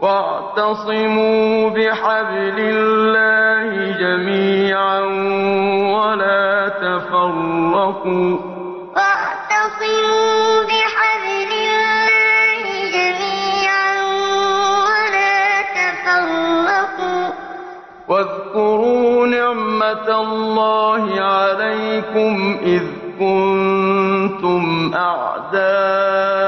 وَاعْتَصِمُوا بِحَبْلِ اللَّهِ جَمِيعًا وَلَا تَفَرَّقُوا ۚ. وَاعْتَصِمُوا بِحَبْلِ اللَّهِ جَمِيعًا وَلَا تَفَرَّقُوا ۚ. وَاذْكُرُوا نِعْمَةَ اللَّهِ عَلَيْكُمْ إِذْ كُنتُمْ أَعْدَاءً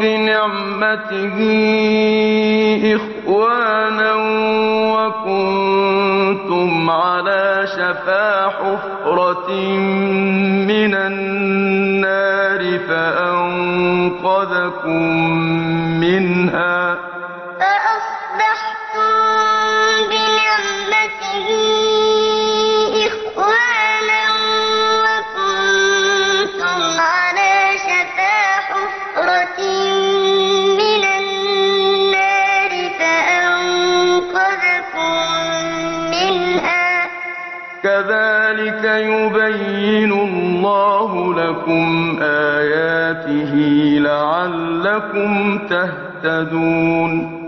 بِنِعْمَتِهِ إِخْوَانًا وَكُنتُمْ عَلَىٰ شَفَا حُفْرَةٍ مِّنَ النَّارِ فَأَنقَذَكُم مِّنْهَا ۗ كَذَٰلِكَ يُبَيِّنُ اللَّهُ لَكُمْ آيَاتِهِ لَعَلَّكُمْ تَهْتَدُونَ